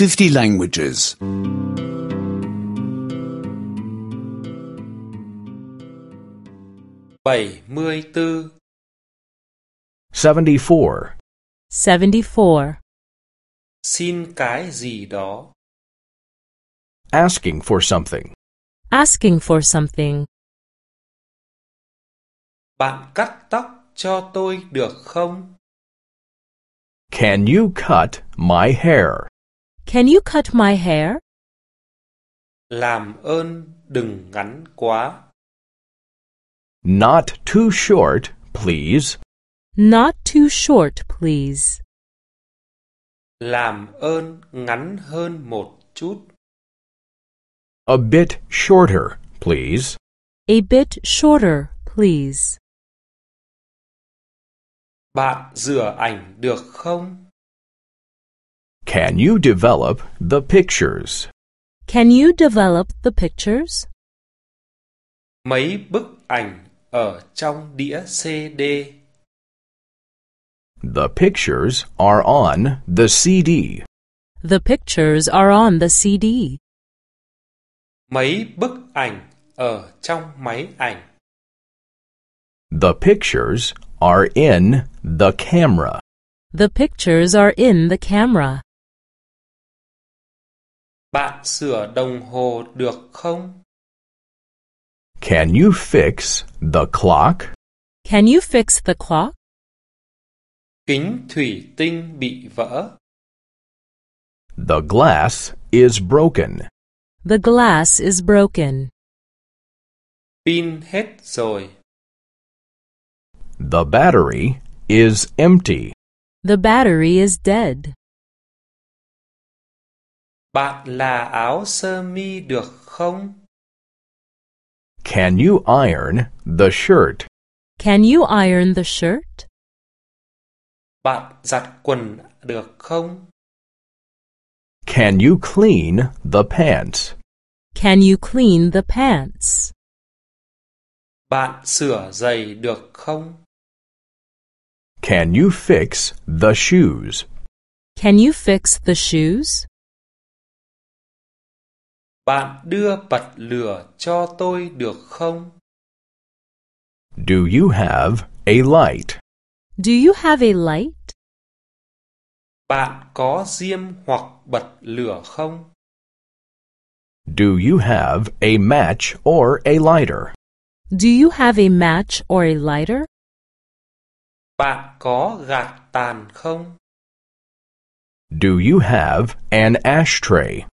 50 languages. 74 74. 74. Xin cái gì đó. Asking for something. Asking for something. Bạn cắt tóc cho tôi được không? Can you cut my hair? Can you cut my hair? Làm ơn đừng ngắn quá. Not too short, please. Not too short, please. Làm ơn ngắn hơn một chút. A bit shorter, please. A bit shorter, please. Bạn rửa ảnh được không? Can you develop the pictures? Can you develop the pictures? Mấy bức ảnh ở trong đĩa CD. The pictures are on the CD. The pictures are on the CD. Mấy bức ảnh ở trong máy ảnh. The pictures are in the camera. The pictures are in the camera. Bạn sửa đồng hồ được không? Can you fix the clock? Can you fix the clock? Kính thủy tinh bị vỡ. The glass is broken. The glass is broken. Pin hết rồi. The battery is empty. The battery is dead. Bạn là áo sơ mi được không? Can you iron the shirt? Can you iron the shirt? Bạn giặt quần được không? Can you clean the pants? Can you clean the pants? Bạn sửa giày được không? Can you fix the shoes? Can you fix the shoes? Bạn đưa bật lửa cho tôi được không? Do you have a light? Do you have a light? Bạn có diêm hoặc bật lửa không? Do you have a match or a lighter? Do you have a match or a lighter? Bạn có gạt tàn không? Do you have an ashtray?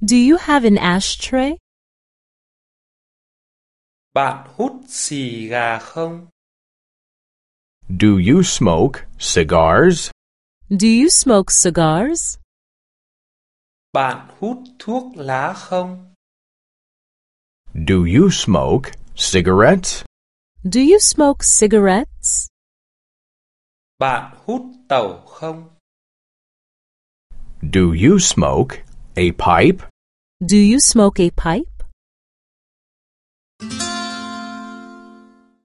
Do you have an ashtray? Bạn hút xì gà không? Do you smoke cigars? Do you smoke cigars? Bạn hút thuốc lá không? Do you smoke cigarettes? Do you smoke cigarettes? Bạn hút tẩu không? Do you smoke a pipe? Do you smoke a pipe?